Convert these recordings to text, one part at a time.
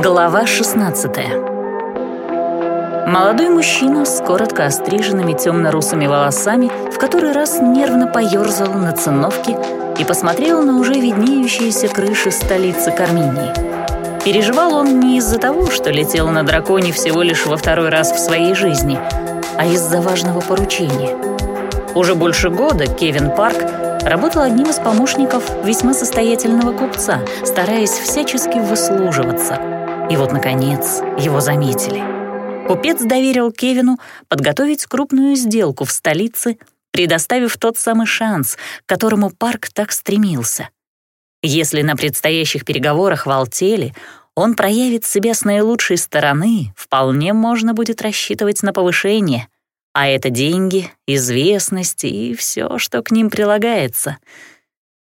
Глава 16 Молодой мужчина с коротко остриженными темно-русыми волосами в который раз нервно поерзал на циновке и посмотрел на уже виднеющиеся крыши столицы Карминии. Переживал он не из-за того, что летел на драконе всего лишь во второй раз в своей жизни, а из-за важного поручения. Уже больше года Кевин Парк работал одним из помощников весьма состоятельного купца, стараясь всячески выслуживаться. И вот, наконец, его заметили. Купец доверил Кевину подготовить крупную сделку в столице, предоставив тот самый шанс, к которому Парк так стремился. Если на предстоящих переговорах в Алтеле он проявит себя с наилучшей стороны, вполне можно будет рассчитывать на повышение — а это деньги, известность и все, что к ним прилагается.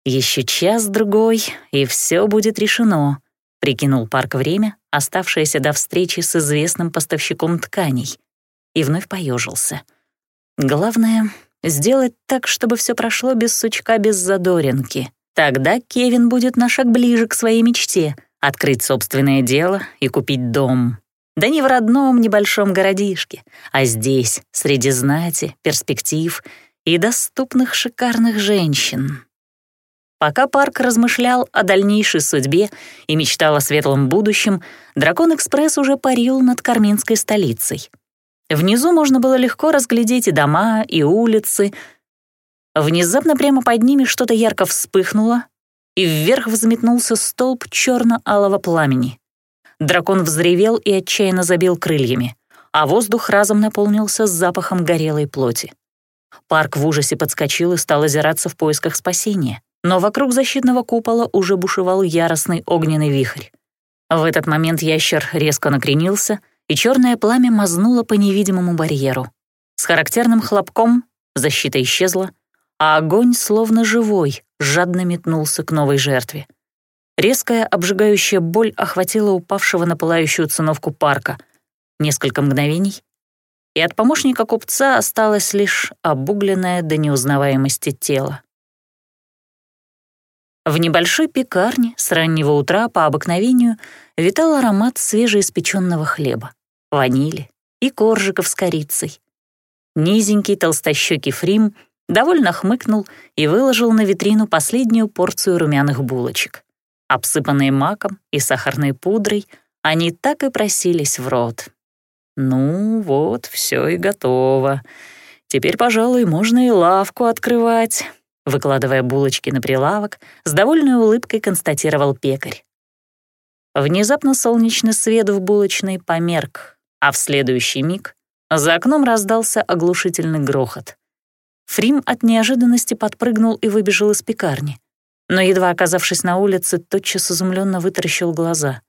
Еще час-другой, и все будет решено, прикинул Парк время, оставшееся до встречи с известным поставщиком тканей, и вновь поежился. Главное — сделать так, чтобы все прошло без сучка, без задоринки. Тогда Кевин будет на шаг ближе к своей мечте — открыть собственное дело и купить дом. Да не в родном небольшом городишке, а здесь, среди знати, перспектив и доступных шикарных женщин. Пока Парк размышлял о дальнейшей судьбе и мечтал о светлом будущем, Дракон-экспресс уже парил над Карминской столицей. Внизу можно было легко разглядеть и дома, и улицы. Внезапно прямо под ними что-то ярко вспыхнуло, и вверх взметнулся столб черно-алого пламени. Дракон взревел и отчаянно забил крыльями, а воздух разом наполнился запахом горелой плоти. Парк в ужасе подскочил и стал озираться в поисках спасения, но вокруг защитного купола уже бушевал яростный огненный вихрь. В этот момент ящер резко накренился, и черное пламя мазнуло по невидимому барьеру. С характерным хлопком защита исчезла, а огонь, словно живой, жадно метнулся к новой жертве. Резкая обжигающая боль охватила упавшего на пылающую циновку парка. Несколько мгновений, и от помощника купца осталось лишь обугленное до неузнаваемости тело. В небольшой пекарне с раннего утра по обыкновению витал аромат свежеиспеченного хлеба, ванили и коржиков с корицей. Низенький толстощекий Фрим довольно хмыкнул и выложил на витрину последнюю порцию румяных булочек. Обсыпанные маком и сахарной пудрой, они так и просились в рот. Ну вот, все и готово. Теперь, пожалуй, можно и лавку открывать. Выкладывая булочки на прилавок, с довольной улыбкой констатировал пекарь. Внезапно солнечный свет в булочной померк, а в следующий миг за окном раздался оглушительный грохот. Фрим от неожиданности подпрыгнул и выбежал из пекарни но, едва оказавшись на улице, тотчас изумленно вытаращил глаза.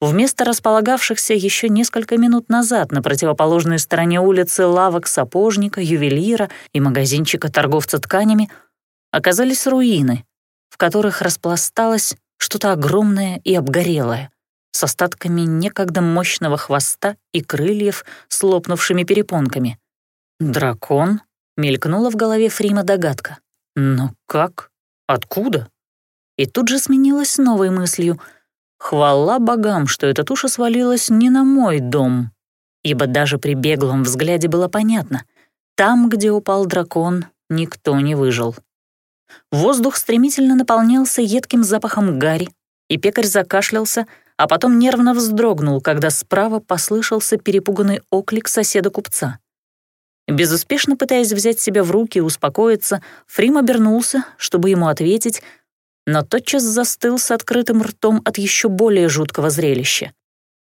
Вместо располагавшихся еще несколько минут назад на противоположной стороне улицы лавок сапожника, ювелира и магазинчика торговца тканями оказались руины, в которых распласталось что-то огромное и обгорелое, с остатками некогда мощного хвоста и крыльев с лопнувшими перепонками. «Дракон?» — мелькнула в голове Фрима догадка. «Но как?» Откуда? И тут же сменилась новой мыслью. Хвала богам, что эта туша свалилась не на мой дом. Ибо даже при беглом взгляде было понятно. Там, где упал дракон, никто не выжил. Воздух стремительно наполнялся едким запахом гари, и пекарь закашлялся, а потом нервно вздрогнул, когда справа послышался перепуганный оклик соседа-купца. Безуспешно пытаясь взять себя в руки и успокоиться, Фрим обернулся, чтобы ему ответить, но тотчас застыл с открытым ртом от еще более жуткого зрелища.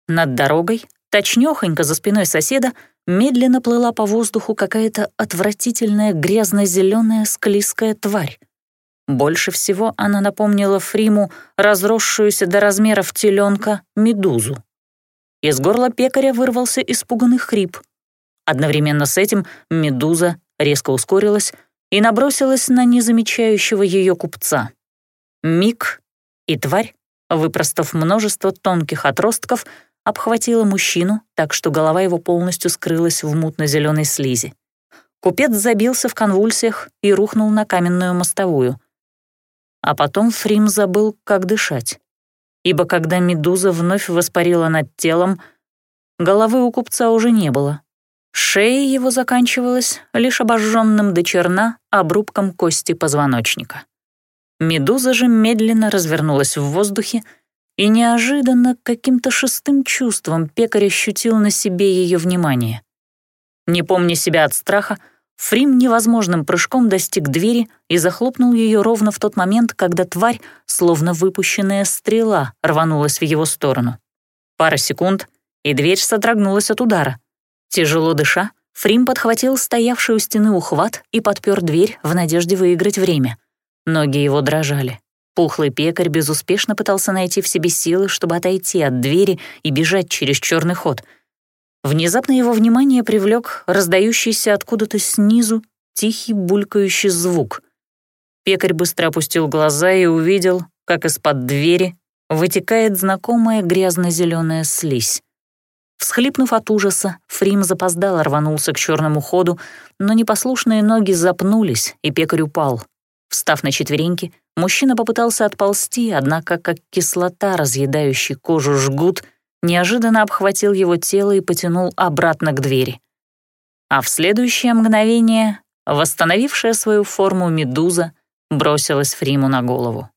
Над дорогой, точнёхонько за спиной соседа, медленно плыла по воздуху какая-то отвратительная грязно-зелёная склизкая тварь. Больше всего она напомнила Фриму разросшуюся до размеров теленка медузу. Из горла пекаря вырвался испуганный хрип — Одновременно с этим медуза резко ускорилась и набросилась на незамечающего ее купца. Миг, и тварь, выпростав множество тонких отростков, обхватила мужчину, так что голова его полностью скрылась в мутно-зеленой слизи. Купец забился в конвульсиях и рухнул на каменную мостовую. А потом Фрим забыл, как дышать. ибо когда медуза вновь воспарила над телом, головы у купца уже не было. Шея его заканчивалась лишь обожженным до черна обрубком кости позвоночника. Медуза же медленно развернулась в воздухе, и неожиданно каким-то шестым чувством пекарь ощутил на себе ее внимание. Не помня себя от страха, Фрим невозможным прыжком достиг двери и захлопнул ее ровно в тот момент, когда тварь, словно выпущенная стрела, рванулась в его сторону. Пара секунд, и дверь содрогнулась от удара. Тяжело дыша, Фрим подхватил стоявший у стены ухват и подпер дверь в надежде выиграть время. Ноги его дрожали. Пухлый пекарь безуспешно пытался найти в себе силы, чтобы отойти от двери и бежать через черный ход. Внезапно его внимание привлек раздающийся откуда-то снизу тихий булькающий звук. Пекарь быстро опустил глаза и увидел, как из-под двери вытекает знакомая грязно-зеленая слизь. Всхлипнув от ужаса, Фрим запоздало рванулся к черному ходу, но непослушные ноги запнулись, и пекарь упал. Встав на четвереньки, мужчина попытался отползти, однако как кислота, разъедающий кожу жгут, неожиданно обхватил его тело и потянул обратно к двери. А в следующее мгновение, восстановившая свою форму медуза, бросилась Фриму на голову.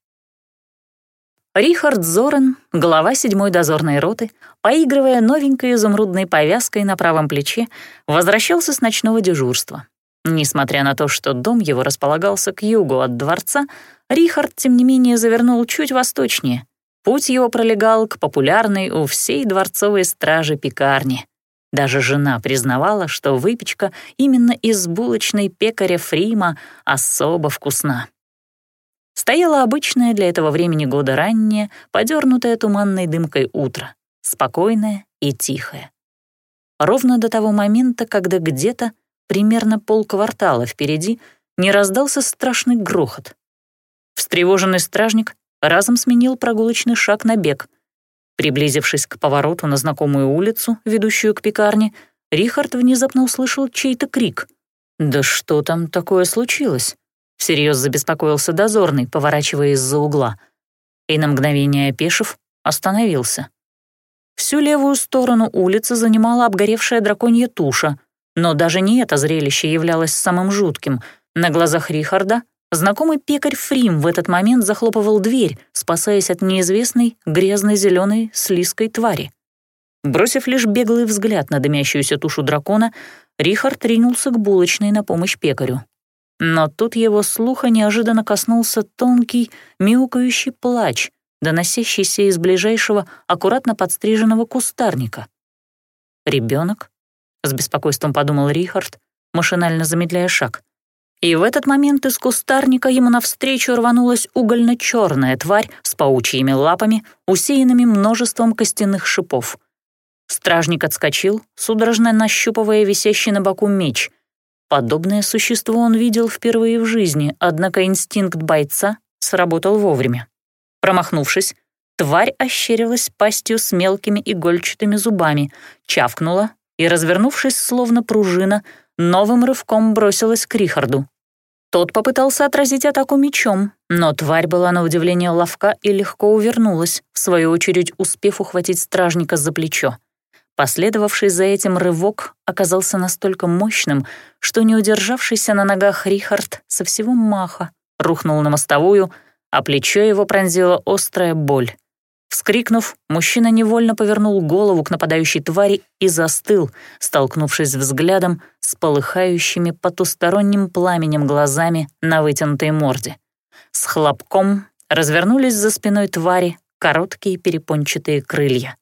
Рихард Зорен, глава седьмой дозорной роты, поигрывая новенькой изумрудной повязкой на правом плече, возвращался с ночного дежурства. Несмотря на то, что дом его располагался к югу от дворца, Рихард, тем не менее, завернул чуть восточнее. Путь его пролегал к популярной у всей дворцовой стражи пекарне. Даже жена признавала, что выпечка именно из булочной пекаря Фрима особо вкусна. Стояло обычное для этого времени года раннее, подернутое туманной дымкой утро, спокойное и тихое. Ровно до того момента, когда где-то, примерно полквартала впереди, не раздался страшный грохот. Встревоженный стражник разом сменил прогулочный шаг на бег. Приблизившись к повороту на знакомую улицу, ведущую к пекарне, Рихард внезапно услышал чей-то крик. «Да что там такое случилось?» Всерьез забеспокоился дозорный, поворачивая из-за угла. И на мгновение опешив, остановился. Всю левую сторону улицы занимала обгоревшая драконья туша, но даже не это зрелище являлось самым жутким. На глазах Рихарда знакомый пекарь Фрим в этот момент захлопывал дверь, спасаясь от неизвестной грязно-зеленой слизкой твари. Бросив лишь беглый взгляд на дымящуюся тушу дракона, Рихард ринулся к булочной на помощь пекарю. Но тут его слуха неожиданно коснулся тонкий, мяукающий плач, доносящийся из ближайшего аккуратно подстриженного кустарника. «Ребенок?» — с беспокойством подумал Рихард, машинально замедляя шаг. И в этот момент из кустарника ему навстречу рванулась угольно-черная тварь с паучьими лапами, усеянными множеством костяных шипов. Стражник отскочил, судорожно нащупывая висящий на боку меч — Подобное существо он видел впервые в жизни, однако инстинкт бойца сработал вовремя. Промахнувшись, тварь ощерилась пастью с мелкими игольчатыми зубами, чавкнула и, развернувшись словно пружина, новым рывком бросилась к Рихарду. Тот попытался отразить атаку мечом, но тварь была на удивление ловка и легко увернулась, в свою очередь успев ухватить стражника за плечо. Последовавший за этим рывок оказался настолько мощным, что не удержавшийся на ногах Рихард со всего маха рухнул на мостовую, а плечо его пронзила острая боль. Вскрикнув, мужчина невольно повернул голову к нападающей твари и застыл, столкнувшись взглядом с полыхающими потусторонним пламенем глазами на вытянутой морде. С хлопком развернулись за спиной твари короткие перепончатые крылья.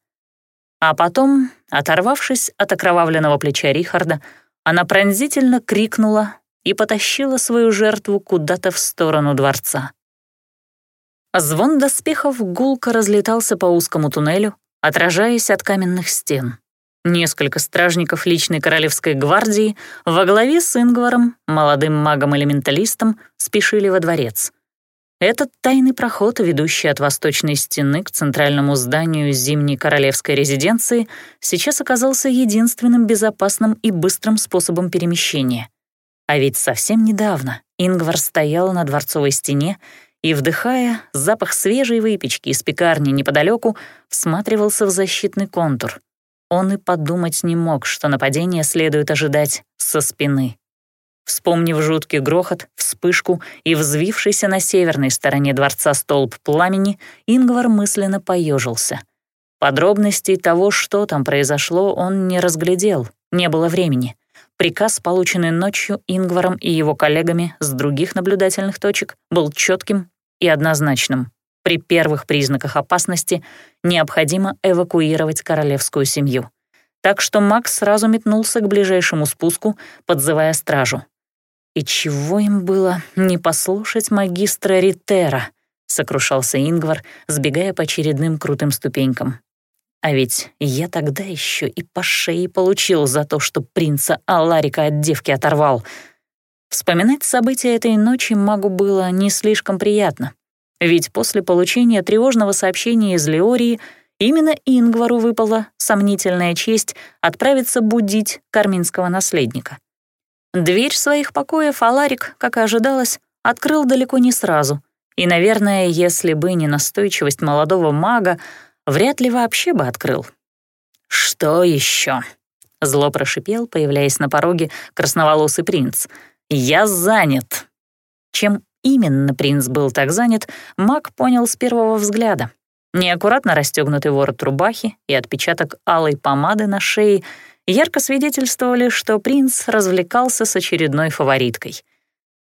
А потом, оторвавшись от окровавленного плеча Рихарда, она пронзительно крикнула и потащила свою жертву куда-то в сторону дворца. Звон доспехов гулко разлетался по узкому туннелю, отражаясь от каменных стен. Несколько стражников личной королевской гвардии во главе с Ингваром, молодым магом-элементалистом, спешили во дворец — этот тайный проход, ведущий от восточной стены к центральному зданию зимней королевской резиденции, сейчас оказался единственным безопасным и быстрым способом перемещения. А ведь совсем недавно Ингвар стоял на дворцовой стене и, вдыхая запах свежей выпечки из пекарни неподалеку, всматривался в защитный контур. Он и подумать не мог, что нападение следует ожидать со спины. Вспомнив жуткий грохот, вспышку и взвившийся на северной стороне дворца столб пламени, Ингвар мысленно поежился. Подробностей того, что там произошло, он не разглядел, не было времени. Приказ, полученный ночью Ингваром и его коллегами с других наблюдательных точек, был четким и однозначным. При первых признаках опасности необходимо эвакуировать королевскую семью. Так что Макс сразу метнулся к ближайшему спуску, подзывая стражу. «И чего им было не послушать магистра Ритера?» — сокрушался Ингвар, сбегая по очередным крутым ступенькам. «А ведь я тогда еще и по шее получил за то, что принца Аларика от девки оторвал». Вспоминать события этой ночи магу было не слишком приятно, ведь после получения тревожного сообщения из Леории именно Ингвару выпала сомнительная честь отправиться будить карминского наследника. Дверь своих покоев Аларик, как и ожидалось, открыл далеко не сразу. И, наверное, если бы не настойчивость молодого мага, вряд ли вообще бы открыл. «Что еще? зло прошипел, появляясь на пороге красноволосый принц. «Я занят». Чем именно принц был так занят, маг понял с первого взгляда. Неаккуратно расстегнутый ворот рубахи и отпечаток алой помады на шее — ярко свидетельствовали, что принц развлекался с очередной фавориткой.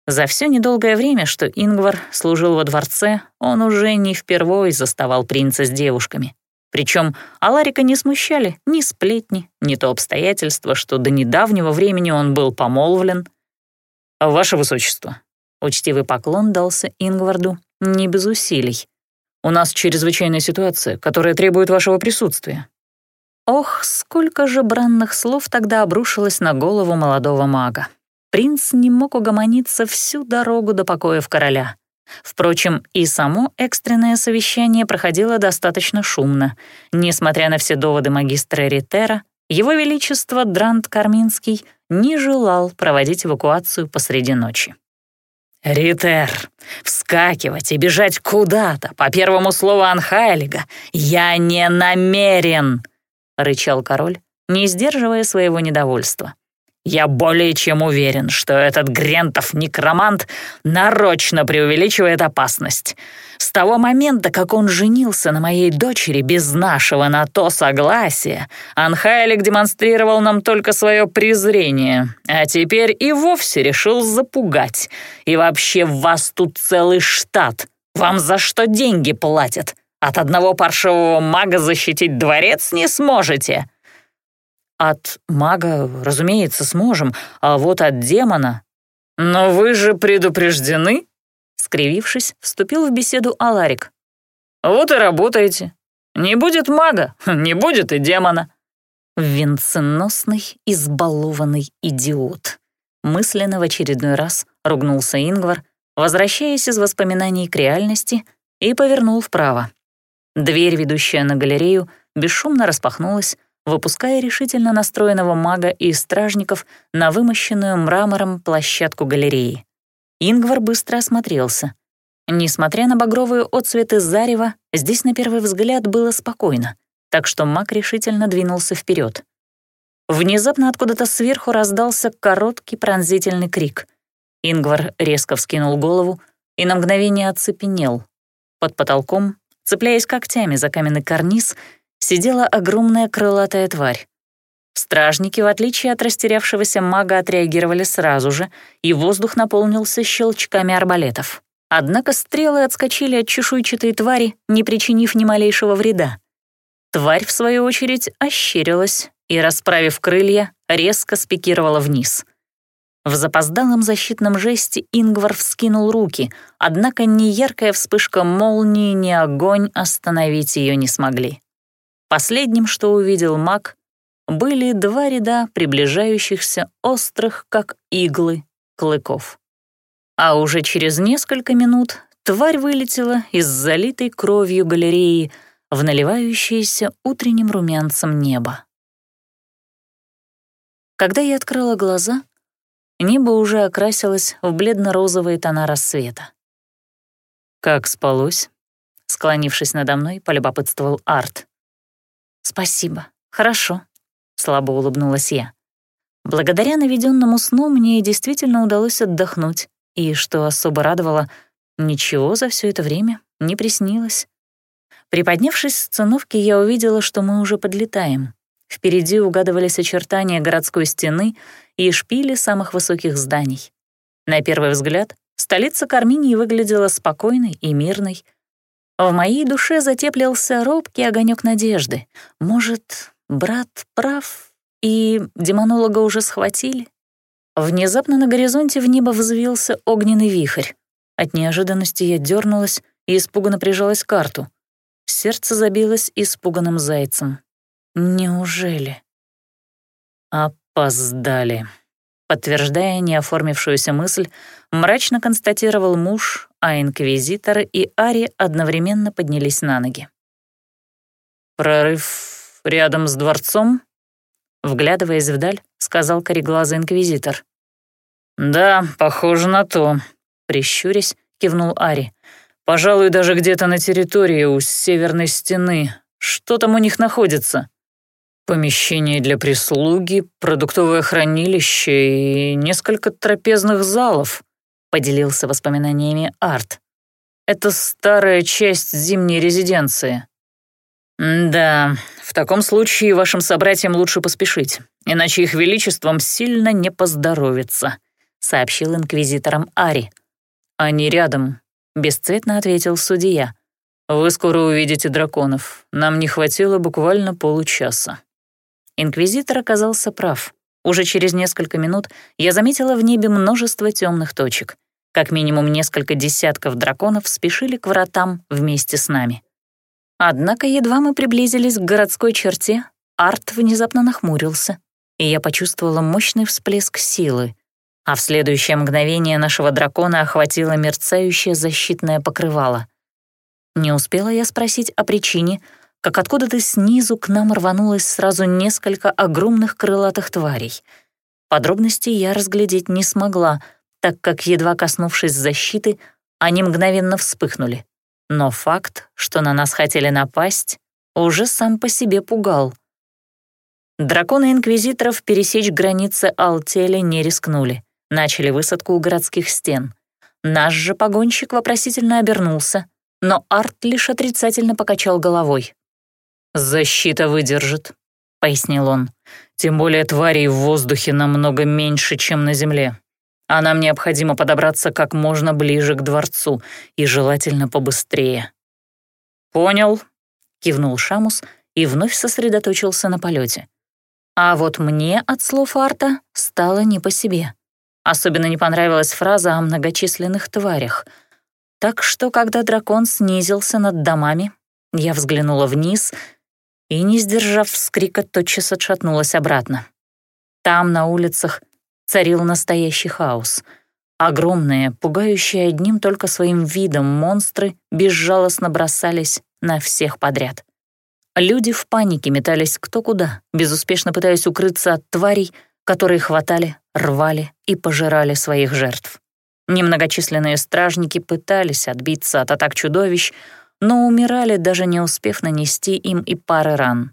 За все недолгое время, что Ингвар служил во дворце, он уже не впервой заставал принца с девушками. Причем Аларика не смущали ни сплетни, ни то обстоятельство, что до недавнего времени он был помолвлен. «Ваше высочество», — учтивый поклон дался Ингварду не без усилий. «У нас чрезвычайная ситуация, которая требует вашего присутствия. Ох, сколько же бранных слов тогда обрушилось на голову молодого мага. Принц не мог угомониться всю дорогу до покоев короля. Впрочем, и само экстренное совещание проходило достаточно шумно. Несмотря на все доводы магистра Ритера, его Величество Дрант Карминский не желал проводить эвакуацию посреди ночи. «Ритер, вскакивать и бежать куда-то по первому слову Анхайлига я не намерен!» — рычал король, не сдерживая своего недовольства. «Я более чем уверен, что этот Грентов некромант нарочно преувеличивает опасность. С того момента, как он женился на моей дочери без нашего на то согласия, Анхайлик демонстрировал нам только свое презрение, а теперь и вовсе решил запугать. И вообще вас тут целый штат. Вам за что деньги платят? От одного паршивого мага защитить дворец не сможете». «От мага, разумеется, сможем, а вот от демона...» «Но вы же предупреждены?» Скривившись, вступил в беседу Аларик. «Вот и работаете. Не будет мага, не будет и демона». «Венценосный, избалованный идиот», мысленно в очередной раз ругнулся Ингвар, возвращаясь из воспоминаний к реальности, и повернул вправо. Дверь, ведущая на галерею, бесшумно распахнулась, выпуская решительно настроенного мага и стражников на вымощенную мрамором площадку галереи. Ингвар быстро осмотрелся. Несмотря на багровые отцветы зарева, здесь на первый взгляд было спокойно, так что маг решительно двинулся вперед. Внезапно откуда-то сверху раздался короткий пронзительный крик. Ингвар резко вскинул голову и на мгновение оцепенел. Под потолком Цепляясь когтями за каменный карниз, сидела огромная крылатая тварь. Стражники, в отличие от растерявшегося мага, отреагировали сразу же, и воздух наполнился щелчками арбалетов. Однако стрелы отскочили от чешуйчатой твари, не причинив ни малейшего вреда. Тварь, в свою очередь, ощерилась и, расправив крылья, резко спикировала вниз — в запоздалом защитном жесте Ингвар вскинул руки, однако ни яркая вспышка молнии, ни огонь остановить ее не смогли. Последним, что увидел маг, были два ряда приближающихся острых, как иглы, клыков. А уже через несколько минут тварь вылетела из залитой кровью галереи в наливающееся утренним румянцем небо. Когда я открыла глаза, Небо уже окрасилось в бледно-розовые тона рассвета. «Как спалось?» Склонившись надо мной, полюбопытствовал Арт. «Спасибо. Хорошо», — слабо улыбнулась я. Благодаря наведенному сну мне действительно удалось отдохнуть, и, что особо радовало, ничего за все это время не приснилось. Приподнявшись с циновки, я увидела, что мы уже подлетаем. Впереди угадывались очертания городской стены и шпили самых высоких зданий. На первый взгляд, столица Карминии выглядела спокойной и мирной. В моей душе затеплился робкий огонек надежды. Может, брат прав, и демонолога уже схватили? Внезапно на горизонте в небо взвился огненный вихрь. От неожиданности я дернулась и испуганно прижалась к карту. Сердце забилось испуганным зайцем. Неужели? Опоздали. Подтверждая неоформившуюся мысль, мрачно констатировал муж, а инквизитор и Ари одновременно поднялись на ноги. «Прорыв рядом с дворцом?» Вглядываясь вдаль, сказал кореглазый инквизитор. «Да, похоже на то», — прищурясь, кивнул Ари. «Пожалуй, даже где-то на территории у северной стены. Что там у них находится?» Помещение для прислуги, продуктовое хранилище и несколько трапезных залов, поделился воспоминаниями Арт. Это старая часть зимней резиденции. Да, в таком случае вашим собратьям лучше поспешить, иначе их величеством сильно не поздоровится, сообщил инквизиторам Ари. Они рядом, бесцветно ответил судья. Вы скоро увидите драконов. Нам не хватило буквально получаса. Инквизитор оказался прав. Уже через несколько минут я заметила в небе множество темных точек. Как минимум несколько десятков драконов спешили к вратам вместе с нами. Однако едва мы приблизились к городской черте, Арт внезапно нахмурился, и я почувствовала мощный всплеск силы, а в следующее мгновение нашего дракона охватило мерцающее защитное покрывало. Не успела я спросить о причине, как откуда-то снизу к нам рванулось сразу несколько огромных крылатых тварей. Подробностей я разглядеть не смогла, так как, едва коснувшись защиты, они мгновенно вспыхнули. Но факт, что на нас хотели напасть, уже сам по себе пугал. Драконы инквизиторов пересечь границы Алтеля не рискнули, начали высадку у городских стен. Наш же погонщик вопросительно обернулся, но Арт лишь отрицательно покачал головой. «Защита выдержит», — пояснил он. «Тем более тварей в воздухе намного меньше, чем на земле. А нам необходимо подобраться как можно ближе к дворцу и желательно побыстрее». «Понял», — кивнул Шамус и вновь сосредоточился на полете. А вот мне от слов Арта стало не по себе. Особенно не понравилась фраза о многочисленных тварях. Так что, когда дракон снизился над домами, я взглянула вниз — и, не сдержав вскрика, тотчас отшатнулась обратно. Там, на улицах, царил настоящий хаос. Огромные, пугающие одним только своим видом монстры безжалостно бросались на всех подряд. Люди в панике метались кто куда, безуспешно пытаясь укрыться от тварей, которые хватали, рвали и пожирали своих жертв. Немногочисленные стражники пытались отбиться от атак чудовищ, но умирали, даже не успев нанести им и пары ран.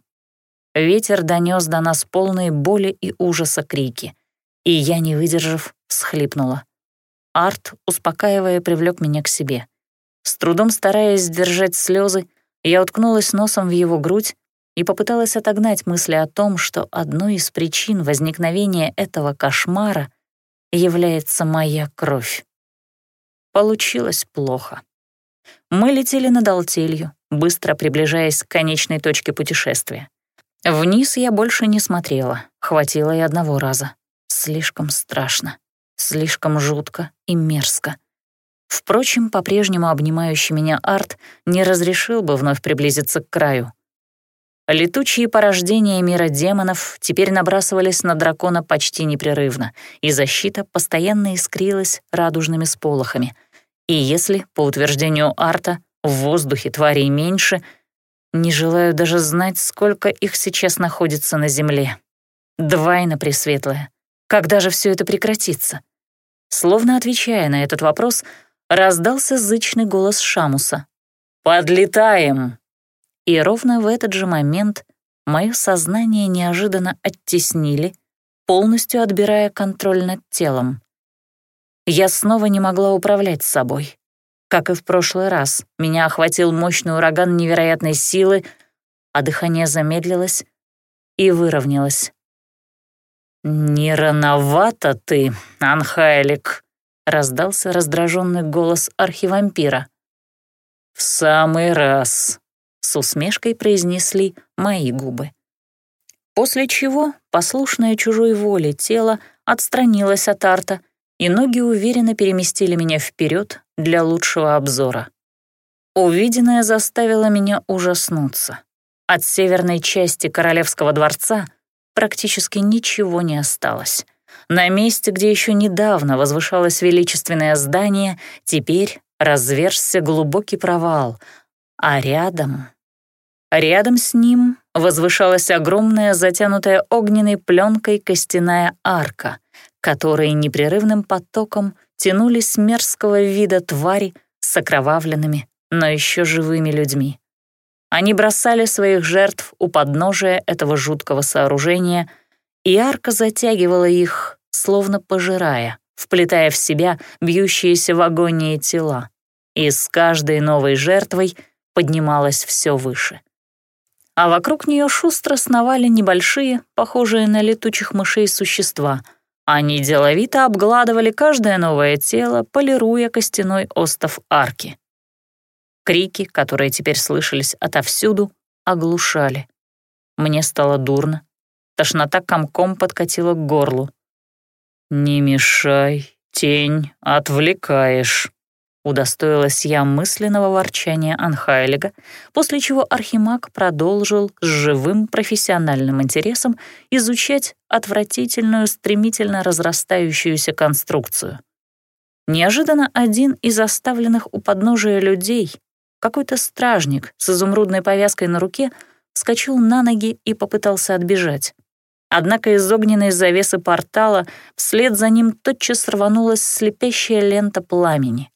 Ветер донес до нас полные боли и ужаса крики, и я, не выдержав, всхлипнула. Арт, успокаивая, привлек меня к себе. С трудом стараясь сдержать слезы, я уткнулась носом в его грудь и попыталась отогнать мысли о том, что одной из причин возникновения этого кошмара является моя кровь. Получилось плохо. Мы летели над Алтелью, быстро приближаясь к конечной точке путешествия. Вниз я больше не смотрела, хватило и одного раза. Слишком страшно, слишком жутко и мерзко. Впрочем, по-прежнему обнимающий меня Арт не разрешил бы вновь приблизиться к краю. Летучие порождения мира демонов теперь набрасывались на дракона почти непрерывно, и защита постоянно искрилась радужными сполохами — и если, по утверждению Арта, в воздухе тварей меньше, не желаю даже знать, сколько их сейчас находится на Земле. Двойно Пресветлая. Когда же все это прекратится? Словно отвечая на этот вопрос, раздался зычный голос Шамуса. «Подлетаем!» И ровно в этот же момент мое сознание неожиданно оттеснили, полностью отбирая контроль над телом. Я снова не могла управлять собой. Как и в прошлый раз, меня охватил мощный ураган невероятной силы, а дыхание замедлилось и выровнялось. «Не рановато ты, Анхайлик», — раздался раздраженный голос архивампира. «В самый раз», — с усмешкой произнесли мои губы. После чего послушное чужой воле тело отстранилось от арта, и ноги уверенно переместили меня вперед для лучшего обзора. Увиденное заставило меня ужаснуться. От северной части Королевского дворца практически ничего не осталось. На месте, где еще недавно возвышалось величественное здание, теперь разверзся глубокий провал, а рядом... Рядом с ним возвышалась огромная, затянутая огненной пленкой костяная арка, которой непрерывным потоком тянулись мерзкого вида твари с окровавленными, но еще живыми людьми. Они бросали своих жертв у подножия этого жуткого сооружения, и арка затягивала их, словно пожирая, вплетая в себя бьющиеся в агонии тела. И с каждой новой жертвой поднималась все выше. А вокруг нее шустро сновали небольшие, похожие на летучих мышей существа. Они деловито обгладывали каждое новое тело, полируя костяной остов арки. Крики, которые теперь слышались отовсюду, оглушали. Мне стало дурно. Тошнота комком подкатила к горлу. «Не мешай, тень, отвлекаешь», — удостоилась я мысленного ворчания Анхайлига, после чего Архимаг продолжил с живым профессиональным интересом изучать отвратительную, стремительно разрастающуюся конструкцию. Неожиданно один из оставленных у подножия людей какой-то стражник с изумрудной повязкой на руке вскочил на ноги и попытался отбежать. Однако из огненной завесы портала вслед за ним тотчас рванулась слепящая лента пламени.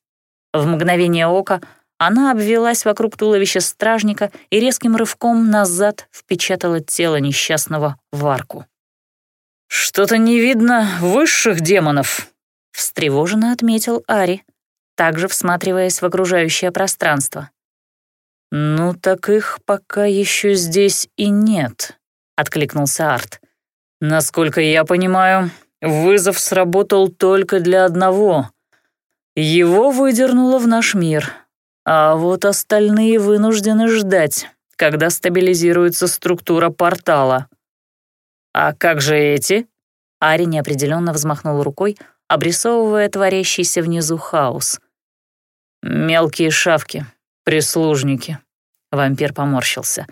В мгновение ока она обвелась вокруг туловища стражника и резким рывком назад впечатала тело несчастного в арку. «Что-то не видно высших демонов», — встревоженно отметил Ари, также всматриваясь в окружающее пространство. «Ну так их пока еще здесь и нет», — откликнулся Арт. «Насколько я понимаю, вызов сработал только для одного. Его выдернуло в наш мир, а вот остальные вынуждены ждать, когда стабилизируется структура портала». «А как же эти?» Ари неопределенно взмахнул рукой, обрисовывая творящийся внизу хаос — «Мелкие шавки, прислужники», — вампир поморщился.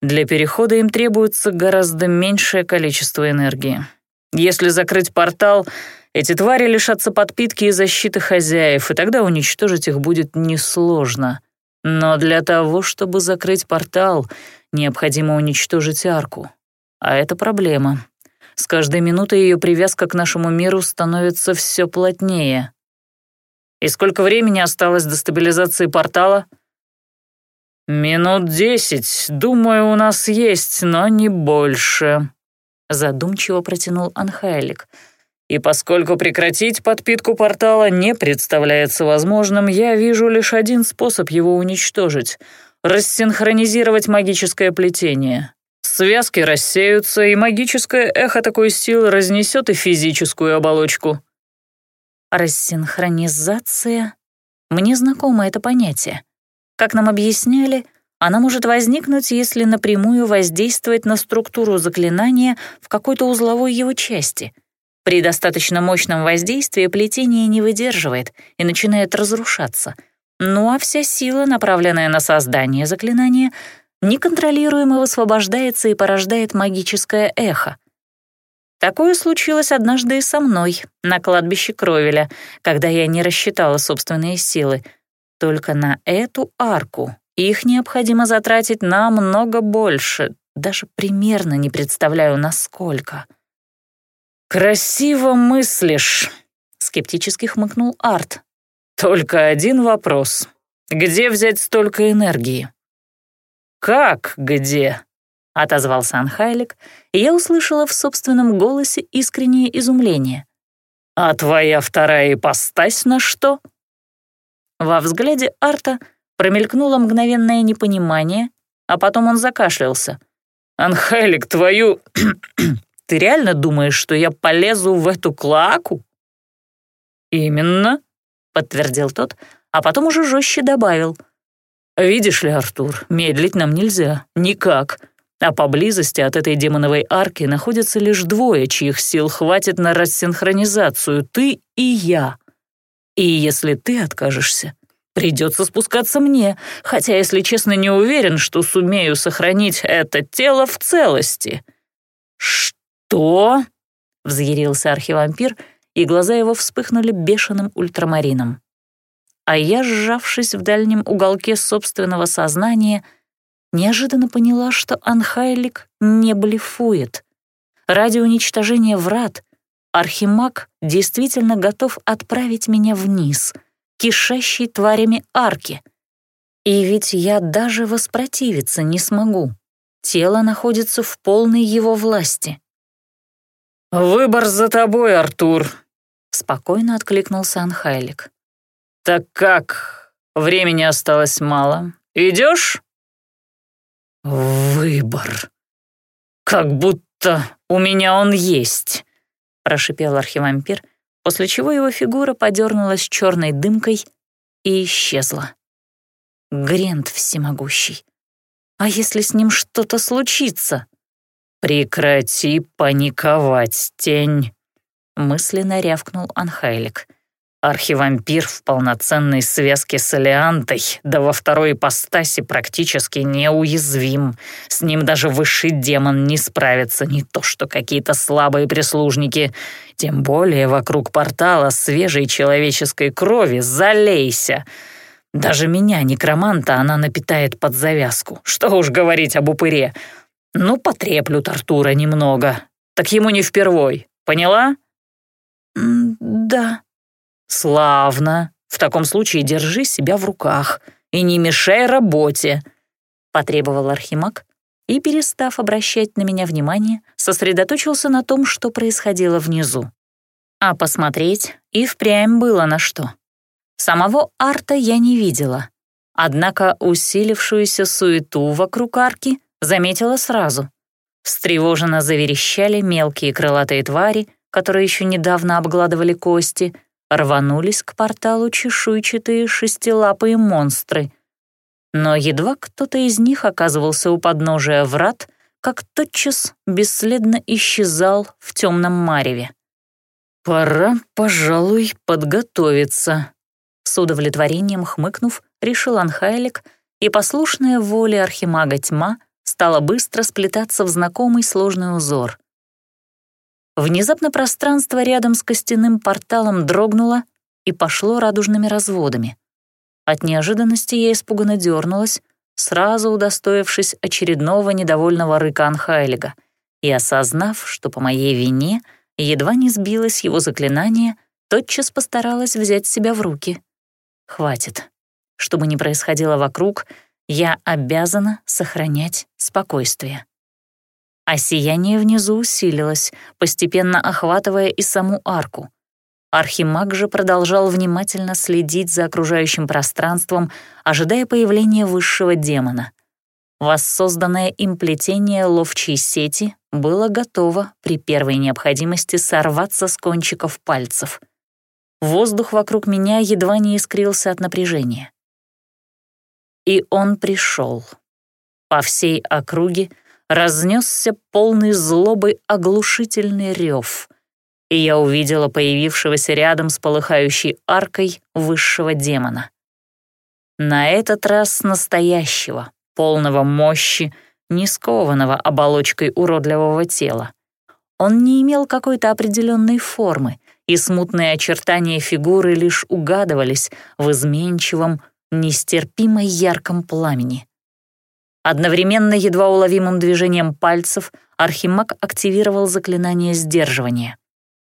«Для перехода им требуется гораздо меньшее количество энергии. Если закрыть портал, эти твари лишатся подпитки и защиты хозяев, и тогда уничтожить их будет несложно. Но для того, чтобы закрыть портал, необходимо уничтожить арку. А это проблема. С каждой минутой ее привязка к нашему миру становится все плотнее. И сколько времени осталось до стабилизации портала? Минут десять, думаю, у нас есть, но не больше. Задумчиво протянул Анхайлик. И поскольку прекратить подпитку портала не представляется возможным, я вижу лишь один способ его уничтожить — рассинхронизировать магическое плетение. Связки рассеются, и магическое эхо такой силы разнесет и физическую оболочку. Рассинхронизация? Мне знакомо это понятие. Как нам объясняли, она может возникнуть, если напрямую воздействовать на структуру заклинания в какой-то узловой его части. При достаточно мощном воздействии плетение не выдерживает и начинает разрушаться. Ну а вся сила, направленная на создание заклинания, неконтролируемо высвобождается и порождает магическое эхо — Такое случилось однажды и со мной, на кладбище Кровеля, когда я не рассчитала собственные силы. Только на эту арку их необходимо затратить намного больше, даже примерно не представляю, насколько. «Красиво мыслишь», — скептически хмыкнул Арт. Только один вопрос. Где взять столько энергии? Как где? Отозвался Анхайлик, и я услышала в собственном голосе искреннее изумление. А твоя вторая ипостась на что? Во взгляде Арта промелькнуло мгновенное непонимание, а потом он закашлялся. «Анхайлик, твою... Ты реально думаешь, что я полезу в эту клаку?» «Именно», — подтвердил тот, а потом уже жестче добавил. «Видишь ли, Артур, медлить нам нельзя, никак. А поблизости от этой демоновой арки находятся лишь двое, чьих сил хватит на рассинхронизацию, ты и я. И если ты откажешься, придется спускаться мне, хотя, если честно, не уверен, что сумею сохранить это тело в целости». «Что?» — взъярился архивампир — и глаза его вспыхнули бешеным ультрамарином. А я, сжавшись в дальнем уголке собственного сознания, неожиданно поняла, что Анхайлик не блефует. Ради уничтожения врат Архимаг действительно готов отправить меня вниз, кишащей тварями арки. И ведь я даже воспротивиться не смогу. Тело находится в полной его власти. «Выбор за тобой, Артур», — спокойно откликнулся Анхайлик. «Так как? Времени осталось мало. Идешь?» «Выбор. Как будто у меня он есть», — прошипел архивампир, после чего его фигура подернулась черной дымкой и исчезла. Грент всемогущий. А если с ним что-то случится? «Прекрати паниковать, тень!» — мысленно рявкнул Анхайлик. Архивампир в полноценной связке с Алиантой, да во второй ипостаси практически неуязвим. С ним даже высший демон не справится, не то что какие-то слабые прислужники. Тем более вокруг портала свежей человеческой крови залейся. Даже меня, некроманта, она напитает под завязку. Что уж говорить об упыре — ну, потреплю Тартура немного. Так ему не впервой, поняла? Да. Славно. В таком случае держи себя в руках и не мешай работе, потребовал Архимаг и, перестав обращать на меня внимание, сосредоточился на том, что происходило внизу. А посмотреть и впрямь было на что. Самого арта я не видела, однако усилившуюся суету вокруг арки заметила сразу. Встревоженно заверещали мелкие крылатые твари, которые еще недавно обгладывали кости, рванулись к порталу чешуйчатые шестилапые монстры. Но едва кто-то из них оказывался у подножия врат, как тотчас бесследно исчезал в темном мареве. «Пора, пожалуй, подготовиться», — с удовлетворением хмыкнув, решил Анхайлик, и послушная воле архимага тьма — стала быстро сплетаться в знакомый сложный узор. Внезапно пространство рядом с костяным порталом дрогнуло и пошло радужными разводами. От неожиданности я испуганно дернулась, сразу удостоившись очередного недовольного рыка Анхайлига, и осознав, что по моей вине едва не сбилось его заклинание, тотчас постаралась взять себя в руки. Хватит. Что бы ни происходило вокруг — я обязана сохранять спокойствие. А сияние внизу усилилось, постепенно охватывая и саму арку. Архимаг же продолжал внимательно следить за окружающим пространством, ожидая появления высшего демона. Воссозданное им плетение ловчей сети было готово при первой необходимости сорваться с кончиков пальцев. Воздух вокруг меня едва не искрился от напряжения. И он пришел. По всей округе разнесся полный злобы оглушительный рев, и я увидела появившегося рядом с полыхающей аркой высшего демона. На этот раз настоящего, полного мощи, не скованного оболочкой уродливого тела. Он не имел какой-то определенной формы, и смутные очертания фигуры лишь угадывались в изменчивом, нестерпимо ярком пламени. Одновременно едва уловимым движением пальцев Архимаг активировал заклинание сдерживания.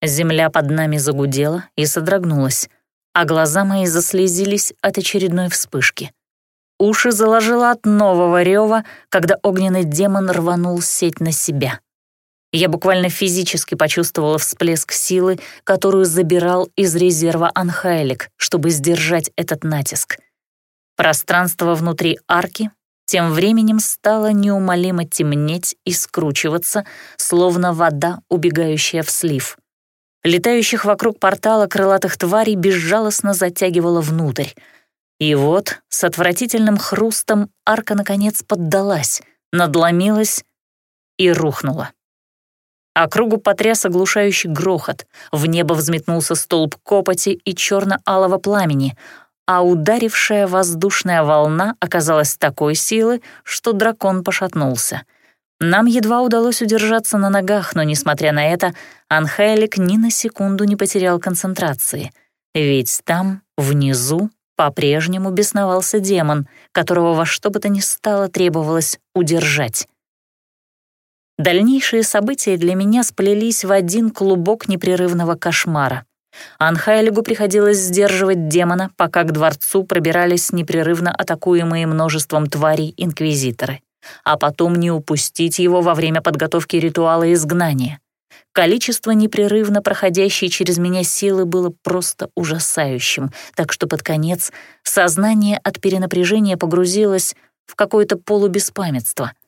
Земля под нами загудела и содрогнулась. а глаза мои заслезились от очередной вспышки. Уши заложило от нового рева, когда огненный демон рванул сеть на себя. Я буквально физически почувствовала всплеск силы, которую забирал из резерва Анхайлик, чтобы сдержать этот натиск. Пространство внутри арки тем временем стало неумолимо темнеть и скручиваться, словно вода, убегающая в слив. Летающих вокруг портала крылатых тварей безжалостно затягивало внутрь. И вот с отвратительным хрустом арка наконец поддалась, надломилась и рухнула. Округу потряс оглушающий грохот, в небо взметнулся столб копоти и черно-алого пламени, а ударившая воздушная волна оказалась такой силы, что дракон пошатнулся. Нам едва удалось удержаться на ногах, но, несмотря на это, Анхелик ни на секунду не потерял концентрации. Ведь там, внизу, по-прежнему бесновался демон, которого во что бы то ни стало требовалось удержать. Дальнейшие события для меня сплелись в один клубок непрерывного кошмара. Анхайлигу приходилось сдерживать демона, пока к дворцу пробирались непрерывно атакуемые множеством тварей инквизиторы, а потом не упустить его во время подготовки ритуала изгнания. Количество непрерывно проходящей через меня силы было просто ужасающим, так что под конец сознание от перенапряжения погрузилось в какое-то полубеспамятство —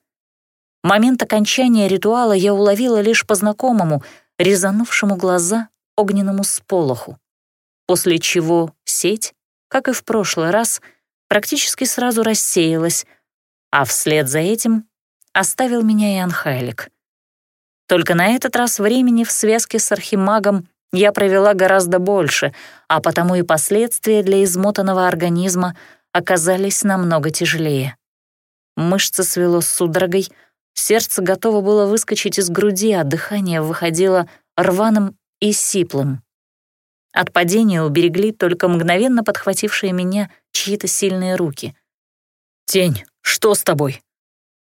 Момент окончания ритуала я уловила лишь по знакомому, резанувшему глаза огненному сполоху, после чего сеть, как и в прошлый раз, практически сразу рассеялась, а вслед за этим оставил меня и Анхайлик. Только на этот раз времени в связке с архимагом я провела гораздо больше, а потому и последствия для измотанного организма оказались намного тяжелее. Мышцы свело судорогой, Сердце готово было выскочить из груди, а дыхание выходило рваным и сиплым. От падения уберегли только мгновенно подхватившие меня чьи-то сильные руки. «Тень, что с тобой?»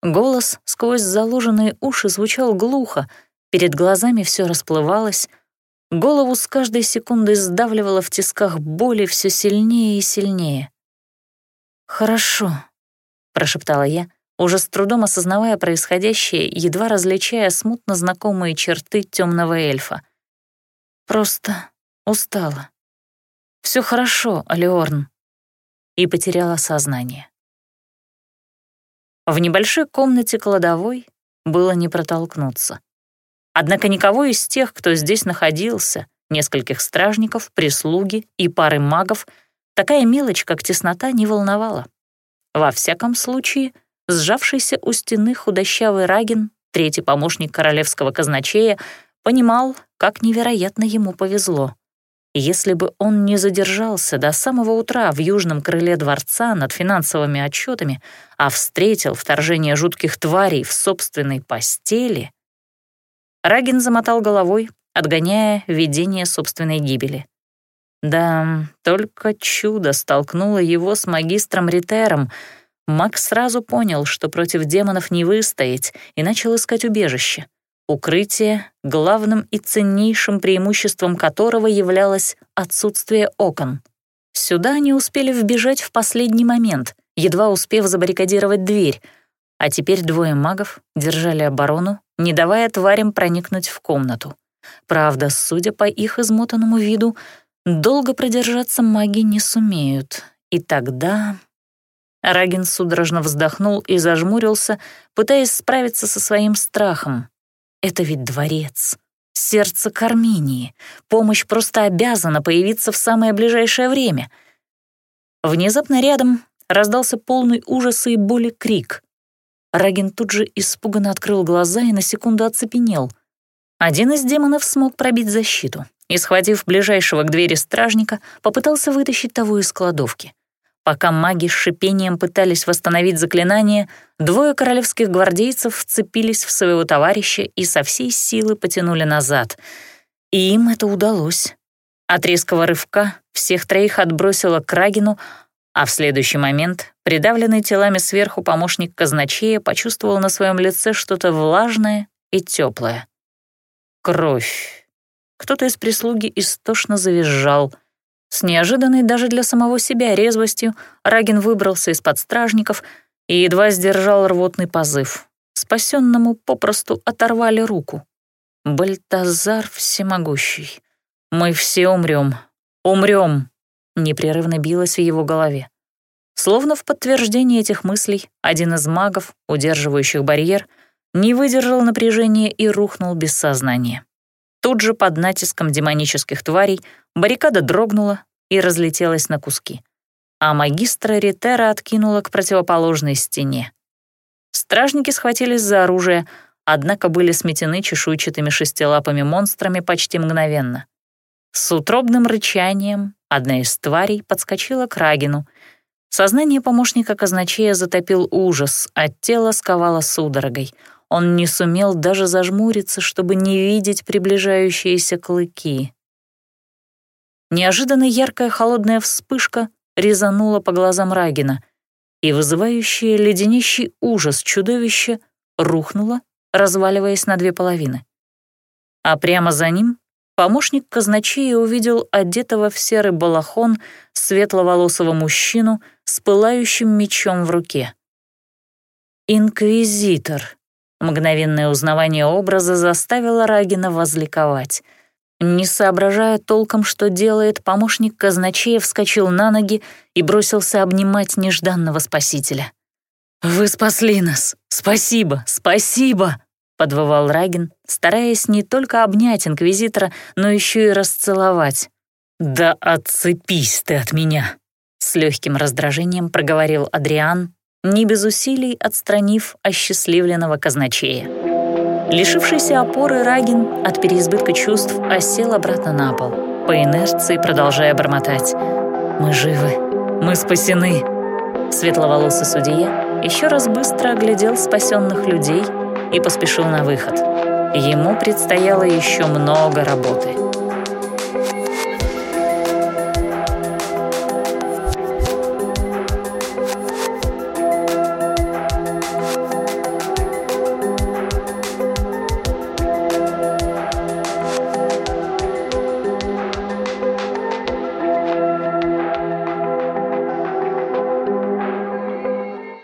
Голос сквозь заложенные уши звучал глухо, перед глазами все расплывалось, голову с каждой секундой сдавливало в тисках боли все сильнее и сильнее. «Хорошо», — прошептала я, уже с трудом осознавая происходящее, едва различая смутно знакомые черты темного эльфа. Просто устала. Все хорошо, Алиорн. И потеряла сознание. В небольшой комнате кладовой было не протолкнуться. Однако никого из тех, кто здесь находился, нескольких стражников, прислуги и пары магов, такая мелочь, как теснота, не волновала. Во всяком случае, Сжавшийся у стены худощавый Рагин, третий помощник королевского казначея, понимал, как невероятно ему повезло. Если бы он не задержался до самого утра в южном крыле дворца над финансовыми отчетами, а встретил вторжение жутких тварей в собственной постели... Рагин замотал головой, отгоняя видение собственной гибели. Да, только чудо столкнуло его с магистром Ритером — Макс сразу понял, что против демонов не выстоять, и начал искать убежище. Укрытие, главным и ценнейшим преимуществом которого являлось отсутствие окон. Сюда они успели вбежать в последний момент, едва успев забаррикадировать дверь, а теперь двое магов держали оборону, не давая тварям проникнуть в комнату. Правда, судя по их измотанному виду, долго продержаться маги не сумеют, и тогда... Рагин судорожно вздохнул и зажмурился, пытаясь справиться со своим страхом. «Это ведь дворец, сердце Карминии. Помощь просто обязана появиться в самое ближайшее время». Внезапно рядом раздался полный ужаса и боли крик. Рагин тут же испуганно открыл глаза и на секунду оцепенел. Один из демонов смог пробить защиту и, схватив ближайшего к двери стражника, попытался вытащить того из кладовки. Пока маги с шипением пытались восстановить заклинание, двое королевских гвардейцев вцепились в своего товарища и со всей силы потянули назад. И им это удалось. От резкого рывка всех троих отбросило к Рагину, а в следующий момент придавленный телами сверху помощник казначея почувствовал на своем лице что-то влажное и теплое. Кровь. Кто-то из прислуги истошно завизжал — С неожиданной даже для самого себя резвостью Рагин выбрался из-под стражников и едва сдержал рвотный позыв. Спасенному попросту оторвали руку. Бальтазар всемогущий. Мы все умрем, умрем, непрерывно билось в его голове. Словно в подтверждение этих мыслей, один из магов, удерживающих барьер, не выдержал напряжения и рухнул без сознания. Тут же под натиском демонических тварей баррикада дрогнула и разлетелась на куски, а магистра Ритера откинула к противоположной стене. Стражники схватились за оружие, однако были сметены чешуйчатыми шестилапыми монстрами почти мгновенно. С утробным рычанием одна из тварей подскочила к Рагину — Сознание помощника казначея затопил ужас, а тело сковало судорогой. Он не сумел даже зажмуриться, чтобы не видеть приближающиеся клыки. Неожиданно яркая холодная вспышка резанула по глазам Рагина, и вызывающее леденящий ужас чудовище рухнуло, разваливаясь на две половины. А прямо за ним помощник казначея увидел одетого в серый балахон светловолосого мужчину с пылающим мечом в руке. «Инквизитор», Мгновенное узнавание образа заставило Рагина возликовать. Не соображая толком, что делает, помощник казначея вскочил на ноги и бросился обнимать нежданного спасителя. «Вы спасли нас! Спасибо! Спасибо!» — подвывал Рагин, стараясь не только обнять инквизитора, но еще и расцеловать. «Да отцепись ты от меня!» — с легким раздражением проговорил Адриан, не без усилий отстранив осчастливленного казначея. Лишившийся опоры Рагин от переизбытка чувств осел обратно на пол, по инерции продолжая бормотать. «Мы живы, мы спасены!» Светловолосый судья еще раз быстро оглядел спасенных людей — и поспешил на выход. Ему предстояло еще много работы.